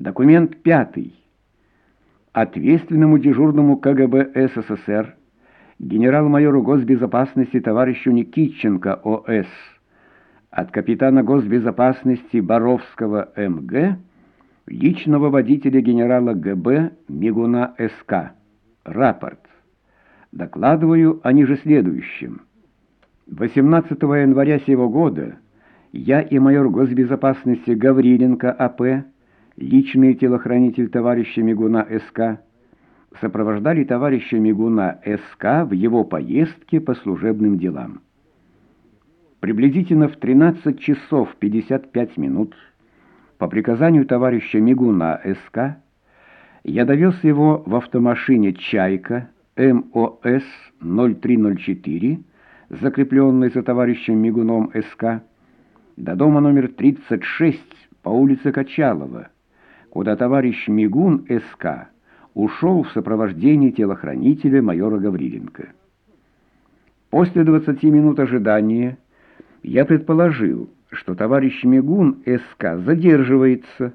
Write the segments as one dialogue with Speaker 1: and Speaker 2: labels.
Speaker 1: Документ пятый. Ответственному дежурному КГБ СССР генерал-майору госбезопасности товарищу Никитченко ОС от капитана госбезопасности Боровского МГ личного водителя генерала ГБ Мигуна СК. Рапорт. Докладываю о ниже следующем. 18 января сего года я и майор госбезопасности Гавриленко А.П личный телохранитель товарища Мигуна СК, сопровождали товарища Мигуна СК в его поездке по служебным делам. Приблизительно в 13 часов 55 минут по приказанию товарища Мигуна СК я довез его в автомашине «Чайка» МОС 0304, закрепленной за товарищем Мигуном СК, до дома номер 36 по улице Качалова, куда товарищ Мигун СК ушел в сопровождении телохранителя майора Гавриленко. После 20 минут ожидания я предположил, что товарищ Мигун СК задерживается,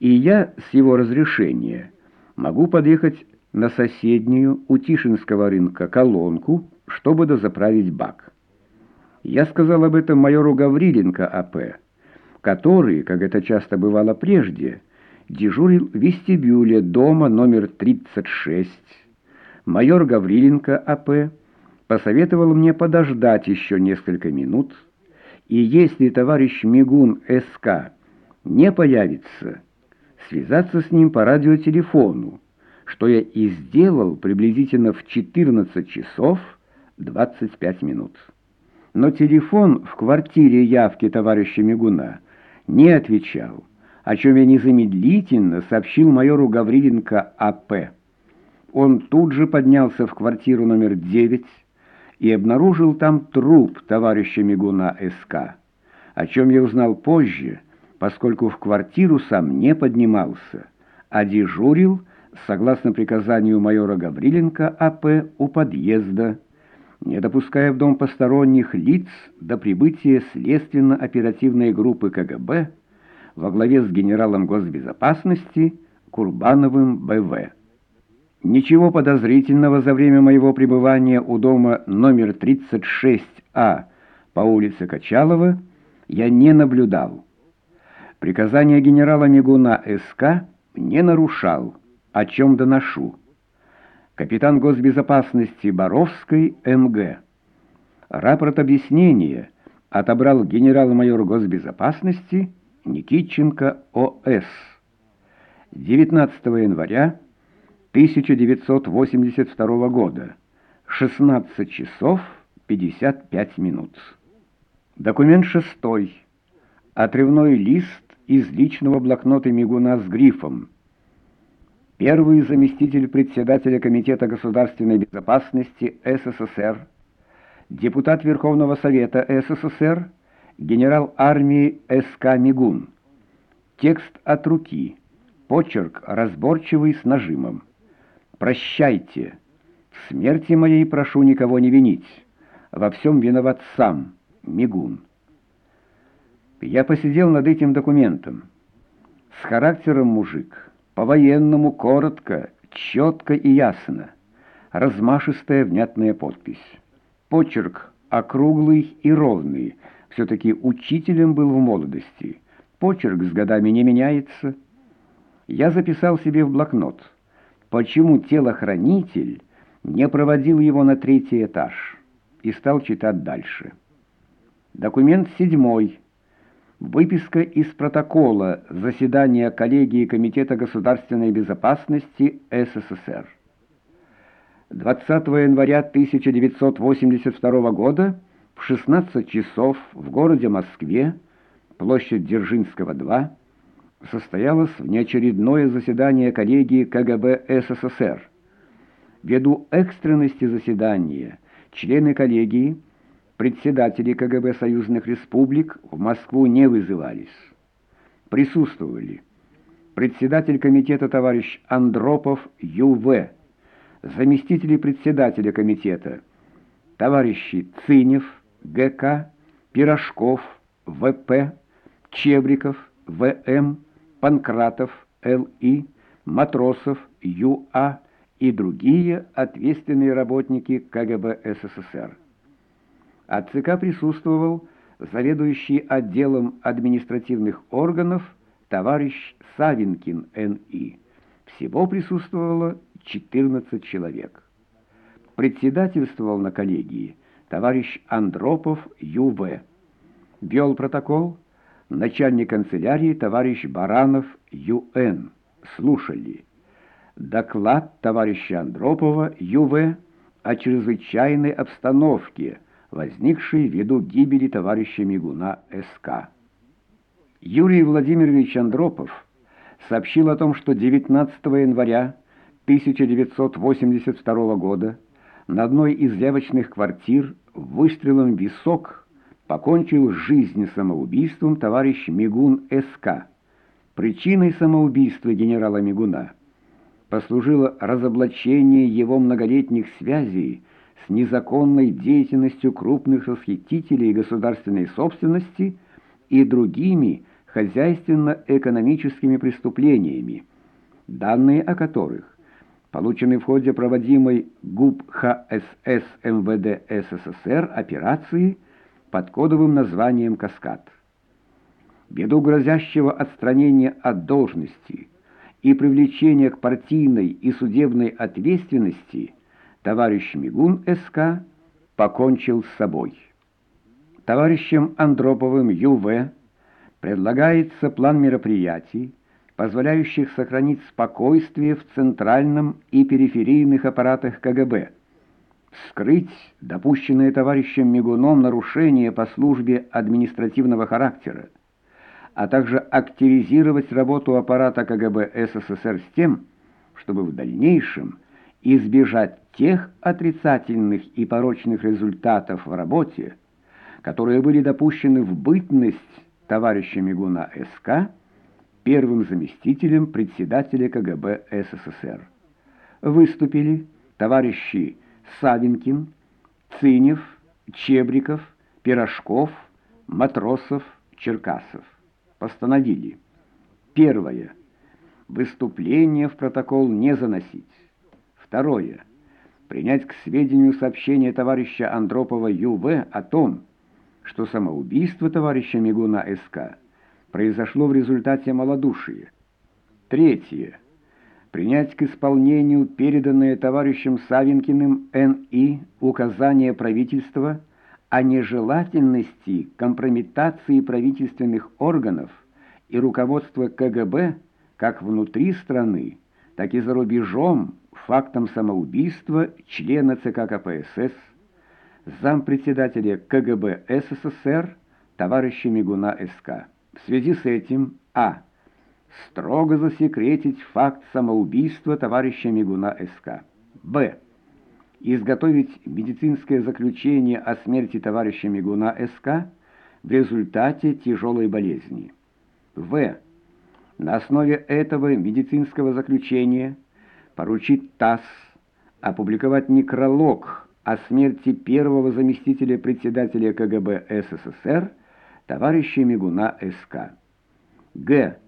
Speaker 1: и я с его разрешения могу подъехать на соседнюю у Тишинского рынка колонку, чтобы дозаправить бак. Я сказал об этом майору Гавриленко АП, который, как это часто бывало прежде, дежурил в вестибюле дома номер 36. Майор Гавриленко А.П. посоветовал мне подождать еще несколько минут, и если товарищ Мигун С.К. не появится, связаться с ним по радиотелефону, что я и сделал приблизительно в 14 часов 25 минут. Но телефон в квартире явки товарища Мигуна не отвечал о чем я незамедлительно сообщил майору Гавриленко А.П. Он тут же поднялся в квартиру номер 9 и обнаружил там труп товарища Мигуна С.К., о чем я узнал позже, поскольку в квартиру сам не поднимался, а дежурил, согласно приказанию майора Гавриленко А.П. у подъезда, не допуская в дом посторонних лиц до прибытия следственно-оперативной группы КГБ, во главе с генералом госбезопасности Курбановым Б.В. Ничего подозрительного за время моего пребывания у дома номер 36А по улице Качалова я не наблюдал. Приказание генерала Мигуна СК не нарушал, о чем доношу. Капитан госбезопасности Боровской МГ. Рапорт объяснения отобрал генерал-майор госбезопасности Никитченко О.С. 19 января 1982 года, 16 часов 55 минут. Документ шестой. Отрывной лист из личного блокнота Мигуна с грифом. Первый заместитель председателя Комитета государственной безопасности СССР, депутат Верховного Совета СССР, генерал армии С.К. Мигун. Текст от руки. Почерк разборчивый с нажимом. «Прощайте. В смерти моей прошу никого не винить. Во всем виноват сам, Мигун». Я посидел над этим документом. С характером мужик, по-военному коротко, четко и ясно. Размашистая внятная подпись. Почерк округлый и ровный, все-таки учителем был в молодости. Почерк с годами не меняется. Я записал себе в блокнот, почему телохранитель не проводил его на третий этаж, и стал читать дальше. Документ седьмой. Выписка из протокола заседания коллегии Комитета государственной безопасности СССР. 20 января 1982 года в 16 часов в городе Москве, площадь Дзержинского, 2, состоялось внеочередное заседание коллегии КГБ СССР. Ввиду экстренности заседания члены коллегии, председатели КГБ союзных республик в Москву не вызывались. Присутствовали председатель комитета товарищ Андропов Ю.В., заместители председателя комитета товарищи Цинев, ГК, Пирожков, ВП, Чебриков, ВМ, Панкратов, Л.И., матросов Ю.А. и другие ответственные работники КГБ СССР. От ЦК присутствовал заведующий отделом административных органов товарищ Савинкин Н.И. Всего присутствовало 14 человек. Председательствовал на коллегии товарищ Андропов Ю.В. Вел протокол начальник канцелярии товарищ Баранов Ю.Н. Слушали. Доклад товарища Андропова Ю.В. о чрезвычайной обстановке, возникшей ввиду гибели товарища Мигуна С.К. Юрий Владимирович Андропов сообщил о том, что 19 января 1982 года на одной из явочных квартир выстрелом в висок покончил жизнь самоубийством товарищ Мигун С.К. Причиной самоубийства генерала Мигуна послужило разоблачение его многолетних связей с незаконной деятельностью крупных расхитителей государственной собственности и другими хозяйственно-экономическими преступлениями, данные о которых получены в ходе проводимой ГУП ХСС МВД СССР операции под кодовым названием «Каскад». Ввиду грозящего отстранения от должности и привлечения к партийной и судебной ответственности товарищ Мигун СК покончил с собой. Товарищем Андроповым ЮВ предлагается план мероприятий, позволяющих сохранить спокойствие в центральном и периферийных аппаратах КГБ, скрыть допущенные товарищем Мигуном нарушения по службе административного характера, а также активизировать работу аппарата КГБ СССР с тем, чтобы в дальнейшем избежать тех отрицательных и порочных результатов в работе, которые были допущены в бытность товарища Мигуна СК первым заместителем председателя КГБ СССР. Выступили товарищи Савинкин, Цинев, Чебриков, Пирожков, Матросов, Черкасов. Постановили. Первое. Выступление в протокол не заносить. Второе. Принять к сведению сообщение товарища Андропова Ю.В. о том, что самоубийство товарища Мигуна С.К. произошло в результате малодушия. Третье. Принять к исполнению переданное товарищем Савинкиным Н.И. указание правительства о нежелательности компрометации правительственных органов и руководства КГБ как внутри страны, так и за рубежом фактом самоубийства члена ЦК КПСС зампредседателя КГБ СССР товарища Мигуна СК. В связи с этим А. Строго засекретить факт самоубийства товарища Мигуна СК. Б. Изготовить медицинское заключение о смерти товарища Мигуна СК в результате тяжелой болезни. В. На основе этого медицинского заключения поручить ТАСС опубликовать некролог о смерти первого заместителя председателя КГБ СССР товарища Мигуна СК. Г.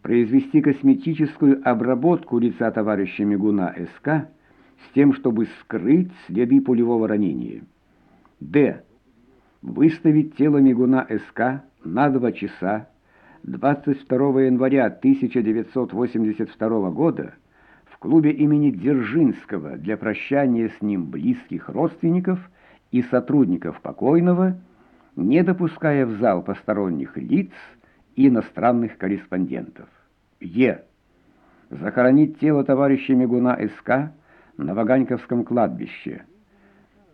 Speaker 1: Произвести косметическую обработку лица товарища Мигуна СК с тем, чтобы скрыть следы пулевого ранения. Д. Выставить тело Мигуна СК на два часа 22 января 1982 года в клубе имени Дзержинского для прощания с ним близких родственников и сотрудников покойного, не допуская в зал посторонних лиц и иностранных корреспондентов. Е. Захоронить тело товарища Мигуна СК на Ваганьковском кладбище.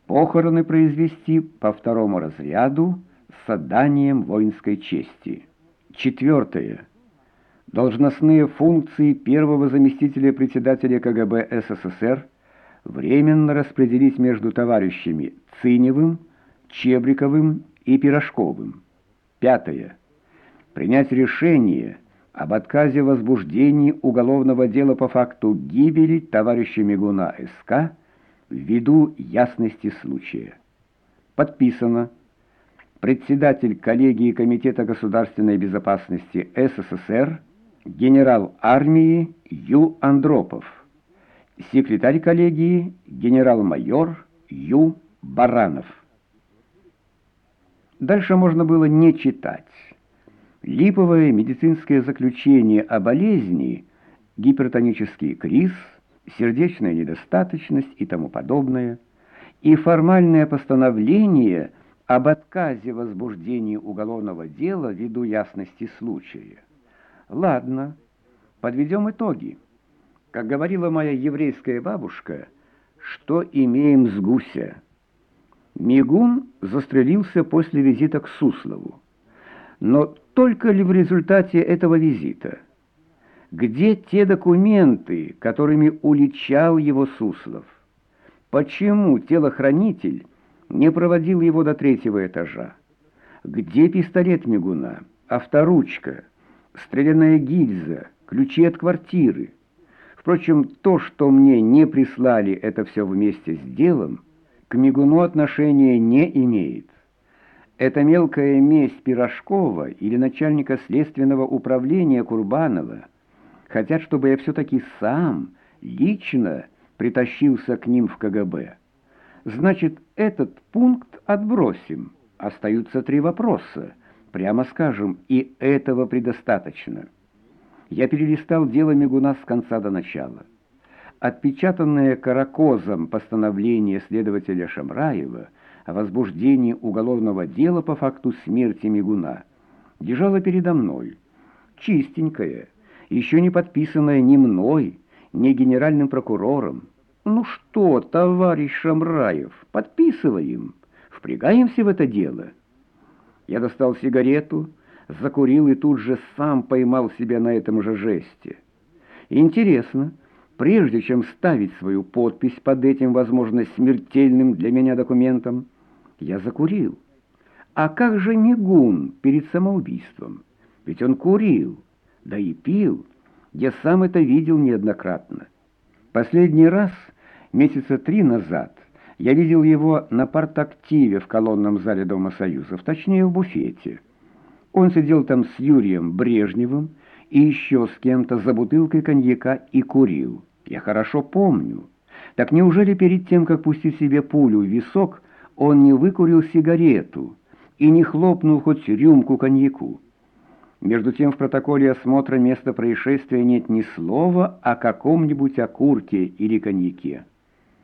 Speaker 1: Похороны произвести по второму разряду с отданием воинской чести. Четвертое должностные функции первого заместителя председателя КГБ СССР временно распределить между товарищами Циневым, Чебриковым и Пирожковым. Пятое. Принять решение об отказе в возбуждении уголовного дела по факту гибели товарища Мигуна СК ввиду ясности случая. Подписано председатель коллегии Комитета государственной безопасности СССР генерал армии Ю. Андропов, секретарь коллегии генерал-майор Ю. Баранов. Дальше можно было не читать. Липовое медицинское заключение о болезни, гипертонический криз, сердечная недостаточность и тому подобное, и формальное постановление об отказе возбуждения уголовного дела ввиду ясности случая. Ладно, подведем итоги. Как говорила моя еврейская бабушка, что имеем с гуся? Мигун застрелился после визита к Суслову. Но только ли в результате этого визита? Где те документы, которыми уличал его Суслов? Почему телохранитель не проводил его до третьего этажа? Где пистолет Мигуна, авторучка, стрелянная гильза, ключи от квартиры? Впрочем, то, что мне не прислали это все вместе с делом, к Мигуну отношения не имеет. Это мелкая месть Пирожкова или начальника следственного управления Курбанова хотят, чтобы я все-таки сам, лично притащился к ним в КГБ. Значит, этот пункт отбросим. Остаются три вопроса. Прямо скажем, и этого предостаточно. Я перелистал дело Мигуна с конца до начала. Отпечатанное каракозом постановление следователя Шамраева о возбуждении уголовного дела по факту смерти Мигуна лежало передо мной, чистенькое, еще не подписанное ни мной, ни генеральным прокурором. Ну что, товарищ Шамраев, подписываем, впрягаемся в это дело. Я достал сигарету, закурил и тут же сам поймал себя на этом же жесте. Интересно, прежде чем ставить свою подпись под этим, возможно, смертельным для меня документом, я закурил. А как же Мигун перед самоубийством? Ведь он курил, да и пил. Я сам это видел неоднократно. Последний раз, месяца три назад, я видел его на партактиве в колонном зале Дома Союзов, точнее в буфете. Он сидел там с Юрием Брежневым и еще с кем-то за бутылкой коньяка и курил. Я хорошо помню. Так неужели перед тем, как пустить себе пулю в висок, он не выкурил сигарету и не хлопнул хоть рюмку коньяку? Между тем в протоколе осмотра места происшествия нет ни слова о каком-нибудь окурке или коньяке.